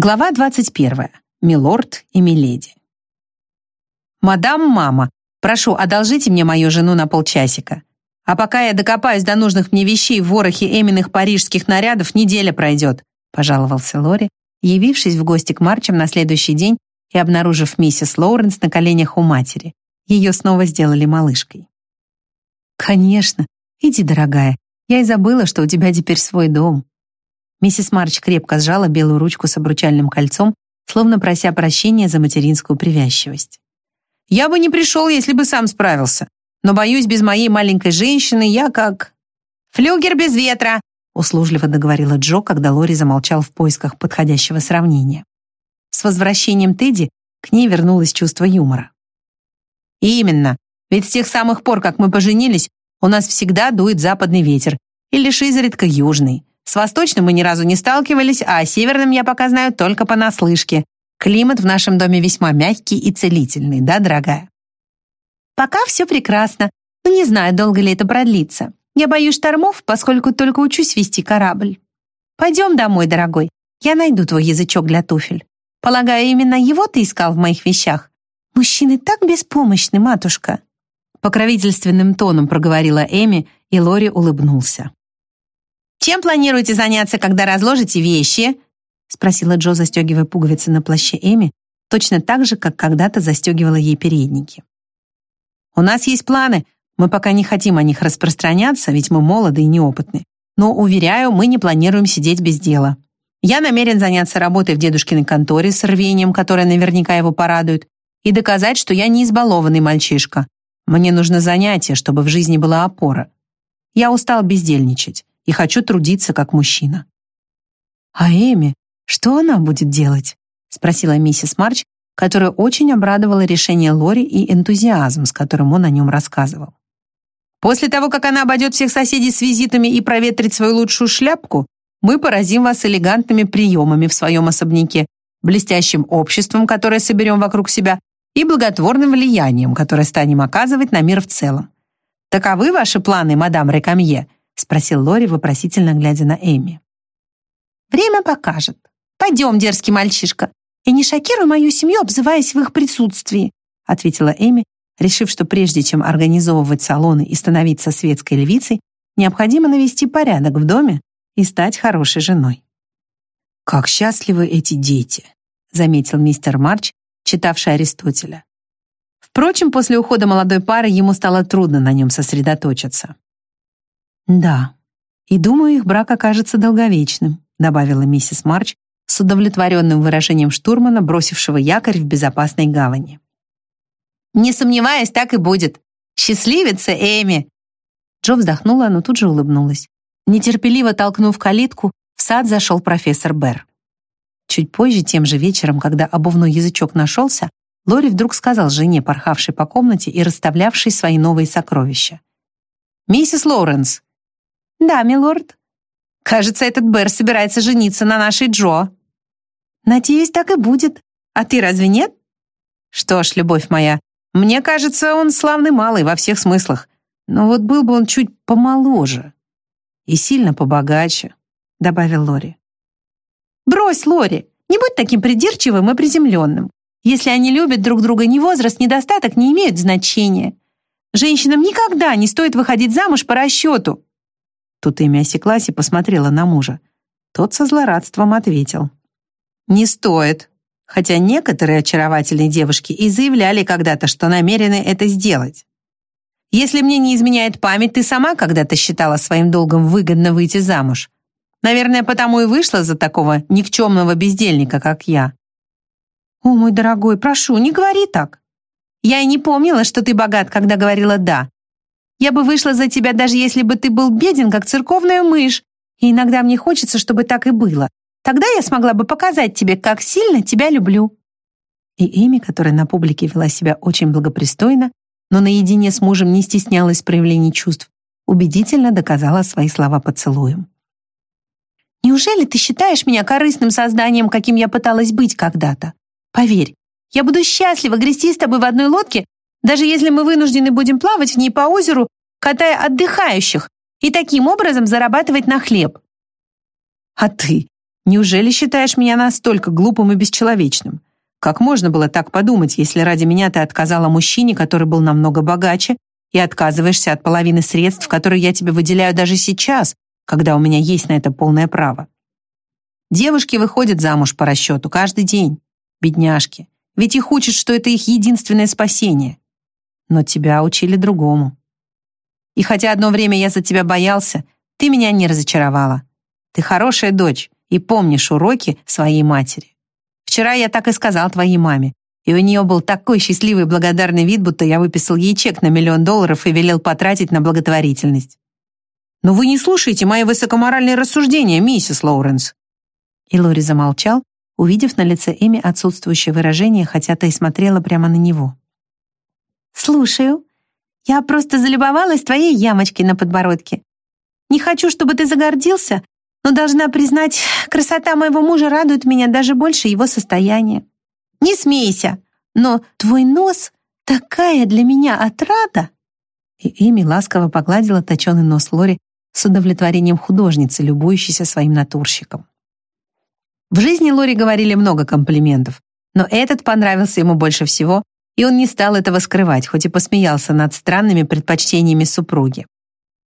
Глава 21. Милорд и Миледи. «Мадам, мама, прошу, одолжите мне мою жену на полчасика. А пока я докопаюсь до нужных мне вещей в ворохе Эминых парижских нарядов, неделя пройдет», пожаловался Лори, явившись в гости к Марчам на следующий день и обнаружив миссис Лоуренс на коленях у матери. Ее снова сделали малышкой. «Конечно. Иди, дорогая. Я и забыла, что у тебя теперь свой дом», Миссис Марч крепко сжала белую ручку с обручальным кольцом, словно прося прощения за материнскую привязчивость. «Я бы не пришел, если бы сам справился. Но, боюсь, без моей маленькой женщины я как...» «Флюгер без ветра!» услужливо договорила Джо, когда Лори замолчал в поисках подходящего сравнения. С возвращением Тедди к ней вернулось чувство юмора. «Именно. Ведь с тех самых пор, как мы поженились, у нас всегда дует западный ветер, и лишь изредка южный. С восточным мы ни разу не сталкивались, а о северном я пока знаю только понаслышке. Климат в нашем доме весьма мягкий и целительный, да, дорогая? Пока все прекрасно, но не знаю, долго ли это продлится. Я боюсь штормов, поскольку только учусь вести корабль. Пойдем домой, дорогой. Я найду твой язычок для туфель. Полагаю, именно его ты искал в моих вещах. Мужчины так беспомощны, матушка. Покровительственным тоном проговорила Эми, и Лори улыбнулся. «Чем планируете заняться, когда разложите вещи?» спросила Джо, застегивая пуговицы на плаще Эми, точно так же, как когда-то застегивала ей передники. «У нас есть планы. Мы пока не хотим о них распространяться, ведь мы молоды и неопытны. Но, уверяю, мы не планируем сидеть без дела. Я намерен заняться работой в дедушкиной конторе с рвением, которое наверняка его порадует, и доказать, что я не избалованный мальчишка. Мне нужно занятие, чтобы в жизни была опора. Я устал бездельничать и хочу трудиться как мужчина. А Эми, что она будет делать? спросила миссис Марч, которая очень обрадовала решение Лори и энтузиазм, с которым он о нем рассказывал. После того, как она обойдет всех соседей с визитами и проветрит свою лучшую шляпку, мы поразим вас элегантными приемами в своем особняке, блестящим обществом, которое соберем вокруг себя, и благотворным влиянием, которое станем оказывать на мир в целом. Таковы ваши планы, мадам Рекамье, спросил Лори, вопросительно глядя на Эми. Время покажет. Пойдем, дерзкий мальчишка, и не шокируй мою семью, обзываясь в их присутствии, ответила Эми, решив, что прежде чем организовывать салоны и становиться светской львицей, необходимо навести порядок в доме и стать хорошей женой. Как счастливы эти дети, заметил мистер Марч, читавший Аристотеля. Впрочем, после ухода молодой пары ему стало трудно на нем сосредоточиться. «Да, и думаю, их брак окажется долговечным», добавила миссис Марч с удовлетворенным выражением штурмана, бросившего якорь в безопасной гавани. «Не сомневаюсь, так и будет. Счастливица, Эми!» Джо вздохнула, но тут же улыбнулась. Нетерпеливо толкнув калитку, в сад зашел профессор Берр. Чуть позже, тем же вечером, когда обувной язычок нашелся, Лори вдруг сказал жене, порхавшей по комнате и расставлявшей свои новые сокровища. «Миссис Лоуренс, «Да, милорд». «Кажется, этот Бэр собирается жениться на нашей Джо». «Надеюсь, так и будет. А ты разве нет?» «Что ж, любовь моя, мне кажется, он славный малый во всех смыслах. Но вот был бы он чуть помоложе и сильно побогаче», — добавил Лори. «Брось, Лори, не будь таким придирчивым и приземленным. Если они любят друг друга, ни возраст, ни достаток не имеют значения. Женщинам никогда не стоит выходить замуж по расчету. Тут Эми осеклась и посмотрела на мужа. Тот со злорадством ответил. «Не стоит. Хотя некоторые очаровательные девушки и заявляли когда-то, что намерены это сделать. Если мне не изменяет память, ты сама когда-то считала своим долгом выгодно выйти замуж. Наверное, потому и вышла за такого никчемного бездельника, как я». «О, мой дорогой, прошу, не говори так. Я и не помнила, что ты богат, когда говорила «да». Я бы вышла за тебя, даже если бы ты был беден, как церковная мышь. И иногда мне хочется, чтобы так и было. Тогда я смогла бы показать тебе, как сильно тебя люблю». И Эми, которая на публике вела себя очень благопристойно, но наедине с мужем не стеснялась проявлений чувств, убедительно доказала свои слова поцелуем. «Неужели ты считаешь меня корыстным созданием, каким я пыталась быть когда-то? Поверь, я буду счастлива грести с тобой в одной лодке даже если мы вынуждены будем плавать в ней по озеру, катая отдыхающих, и таким образом зарабатывать на хлеб. А ты Неужели считаешь меня настолько глупым и бесчеловечным? Как можно было так подумать, если ради меня ты отказала мужчине, который был намного богаче, и отказываешься от половины средств, которые я тебе выделяю даже сейчас, когда у меня есть на это полное право? Девушки выходят замуж по расчету каждый день. Бедняжки. Ведь их учат, что это их единственное спасение. Но тебя учили другому. И хотя одно время я за тебя боялся, ты меня не разочаровала. Ты хорошая дочь и помнишь уроки своей матери. Вчера я так и сказал твоей маме, и у нее был такой счастливый и благодарный вид, будто я выписал ей чек на миллион долларов и велел потратить на благотворительность. «Но вы не слушаете мои высокоморальные рассуждения, миссис Лоуренс». И Лори замолчал, увидев на лице Эми отсутствующее выражение, хотя та и смотрела прямо на него. «Слушаю. Я просто залюбовалась твоей ямочкой на подбородке. Не хочу, чтобы ты загордился, но должна признать, красота моего мужа радует меня даже больше его состояния. Не смейся, но твой нос такая для меня отрада!» И Эми ласково погладила точеный нос Лори с удовлетворением художницы, любующейся своим натурщиком. В жизни Лори говорили много комплиментов, но этот понравился ему больше всего, и он не стал этого скрывать, хоть и посмеялся над странными предпочтениями супруги.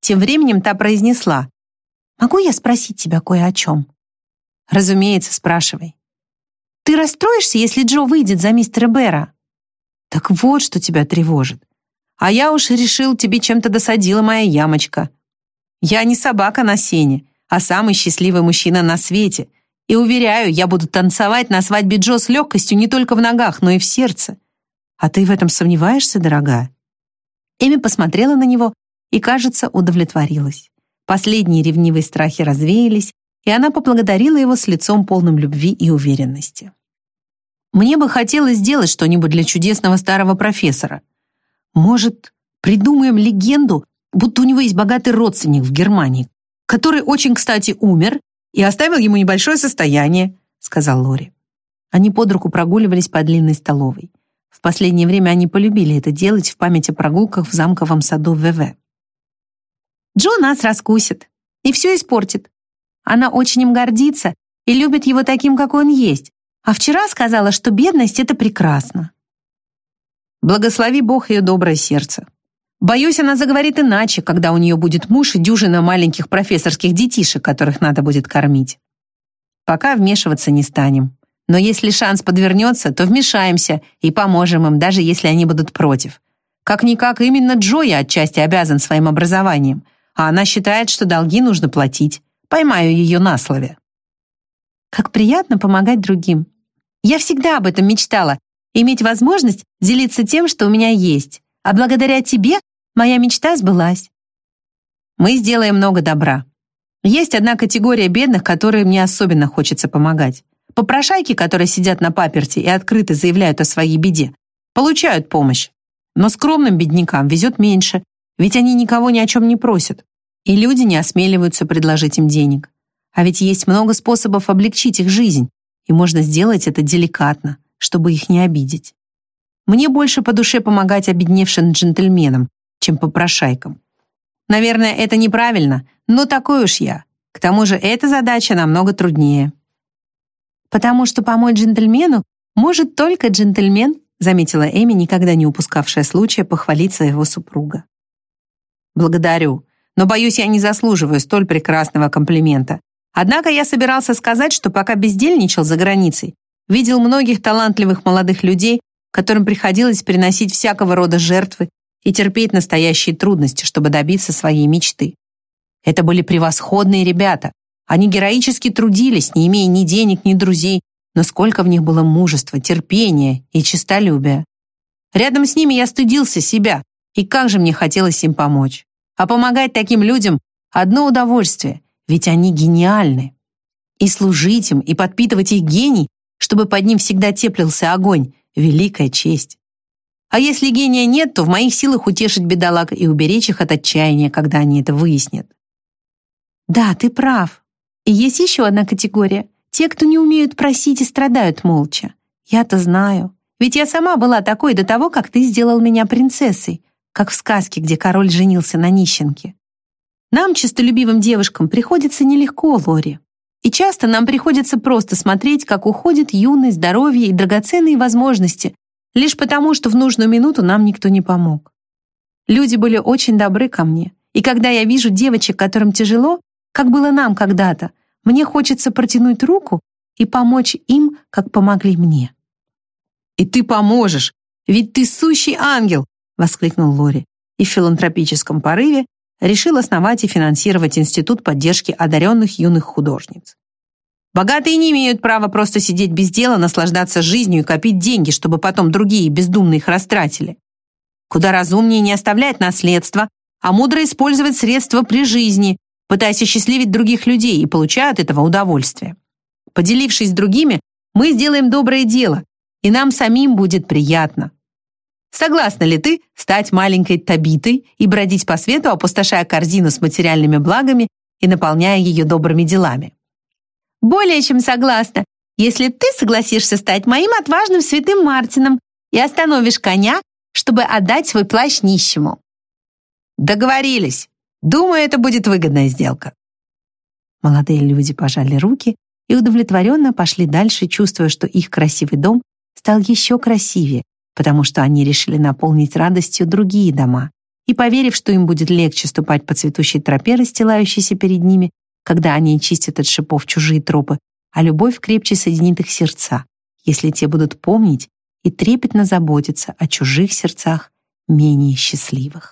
Тем временем та произнесла, «Могу я спросить тебя кое о чем?» «Разумеется, спрашивай». «Ты расстроишься, если Джо выйдет за мистера Бэра?» «Так вот, что тебя тревожит. А я уж решил, тебе чем-то досадила моя ямочка. Я не собака на сене, а самый счастливый мужчина на свете, и уверяю, я буду танцевать на свадьбе Джо с легкостью не только в ногах, но и в сердце. А ты в этом сомневаешься, дорогая?» Эми посмотрела на него и, кажется, удовлетворилась. Последние ревнивые страхи развеялись, и она поблагодарила его с лицом полным любви и уверенности. «Мне бы хотелось сделать что-нибудь для чудесного старого профессора. Может, придумаем легенду, будто у него есть богатый родственник в Германии, который очень, кстати, умер и оставил ему небольшое состояние», — сказал Лори. Они под руку прогуливались по длинной столовой. Последнее время они полюбили это делать в память о прогулках в замковом саду ВВ. «Джо нас раскусит и все испортит. Она очень им гордится и любит его таким, какой он есть, а вчера сказала, что бедность — это прекрасно». Благослови Бог ее доброе сердце. Боюсь, она заговорит иначе, когда у нее будет муж и дюжина маленьких профессорских детишек, которых надо будет кормить. Пока вмешиваться не станем. Но если шанс подвернется, то вмешаемся и поможем им, даже если они будут против. Как-никак именно Джоя отчасти обязан своим образованием, а она считает, что долги нужно платить. Поймаю ее на слове. Как приятно помогать другим. Я всегда об этом мечтала, иметь возможность делиться тем, что у меня есть. А благодаря тебе моя мечта сбылась. Мы сделаем много добра. Есть одна категория бедных, которой мне особенно хочется помогать. Попрошайки, которые сидят на паперти и открыто заявляют о своей беде, получают помощь. Но скромным беднякам везет меньше, ведь они никого ни о чем не просят. И люди не осмеливаются предложить им денег. А ведь есть много способов облегчить их жизнь, и можно сделать это деликатно, чтобы их не обидеть. Мне больше по душе помогать обедневшим джентльменам, чем попрошайкам. Наверное, это неправильно, но такой уж я. К тому же эта задача намного труднее. Потому что помочь джентльмену может только джентльмен, заметила Эми, никогда не упускавшая случая похвалить своего супруга. Благодарю, но боюсь, я не заслуживаю столь прекрасного комплимента. Однако я собирался сказать, что пока бездельничал за границей, видел многих талантливых молодых людей, которым приходилось приносить всякого рода жертвы и терпеть настоящие трудности, чтобы добиться своей мечты. Это были превосходные ребята. Они героически трудились, не имея ни денег, ни друзей, но сколько в них было мужества, терпения и честолюбия. Рядом с ними я стыдился себя, и как же мне хотелось им помочь. А помогать таким людям – одно удовольствие, ведь они гениальны. И служить им, и подпитывать их гений, чтобы под ним всегда теплился огонь, великая честь. А если гения нет, то в моих силах утешить бедолаг и уберечь их от отчаяния, когда они это выяснят. Да, ты прав. И есть еще одна категория. Те, кто не умеют просить и страдают молча. Я-то знаю. Ведь я сама была такой до того, как ты сделал меня принцессой, как в сказке, где король женился на нищенке. Нам, честолюбивым девушкам, приходится нелегко, Лори. И часто нам приходится просто смотреть, как уходит юность, здоровье и драгоценные возможности, лишь потому, что в нужную минуту нам никто не помог. Люди были очень добры ко мне, и когда я вижу девочек, которым тяжело, как было нам когда-то, мне хочется протянуть руку и помочь им, как помогли мне. «И ты поможешь, ведь ты сущий ангел!» — воскликнул Лори и в филантропическом порыве решил основать и финансировать Институт поддержки одаренных юных художниц. Богатые не имеют права просто сидеть без дела, наслаждаться жизнью и копить деньги, чтобы потом другие бездумно их растратили. Куда разумнее не оставлять наследство, а мудро использовать средства при жизни, пытаясь осчастливить других людей и получая от этого удовольствие. Поделившись с другими, мы сделаем доброе дело, и нам самим будет приятно. Согласна ли ты стать маленькой Табитой и бродить по свету, опустошая корзину с материальными благами и наполняя ее добрыми делами? Более чем согласна, если ты согласишься стать моим отважным святым Мартином и остановишь коня, чтобы отдать свой плащ нищему. Договорились. Думаю, это будет выгодная сделка. Молодые люди пожали руки и удовлетворенно пошли дальше, чувствуя, что их красивый дом стал еще красивее, потому что они решили наполнить радостью другие дома, и, поверив, что им будет легче ступать по цветущей тропе, расстилающейся перед ними, когда они чистят от шипов чужие тропы, а любовь крепче соединит их сердца, если те будут помнить и трепетно заботиться о чужих сердцах менее счастливых.